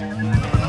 Bye.